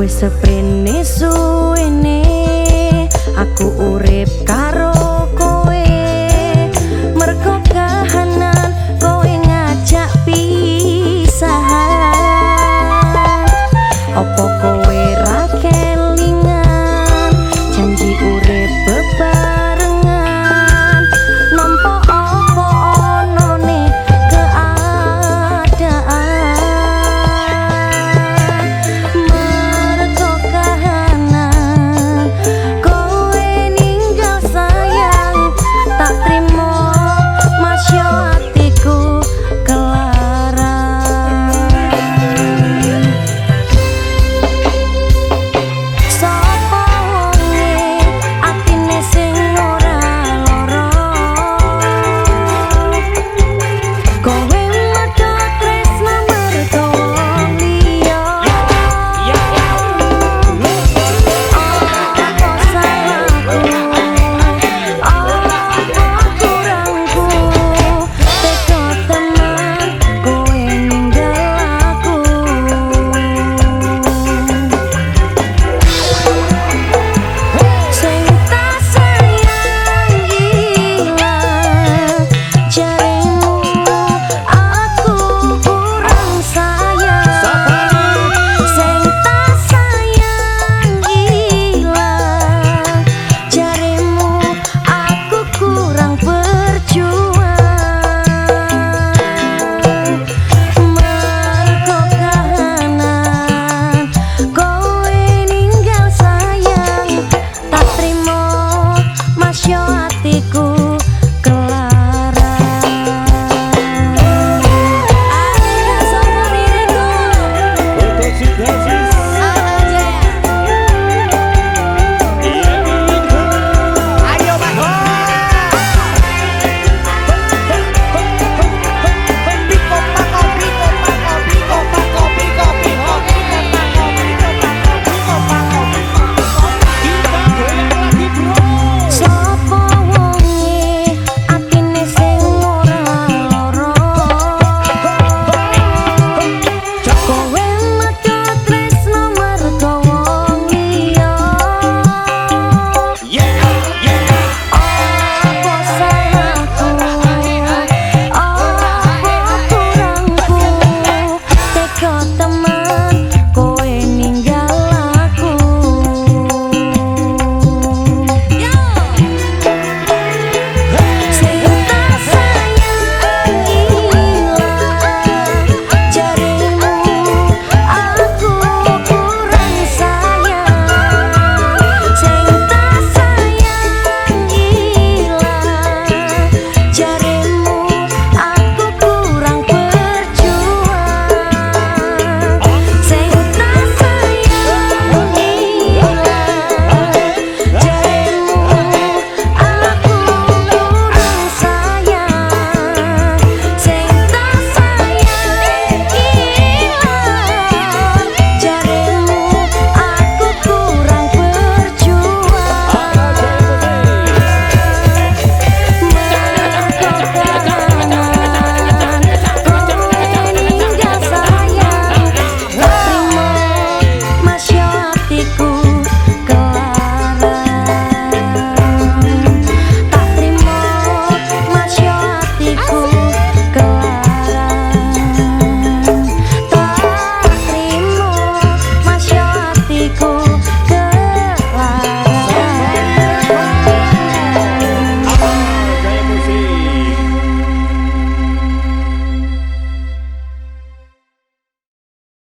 Wis seprene suwene aku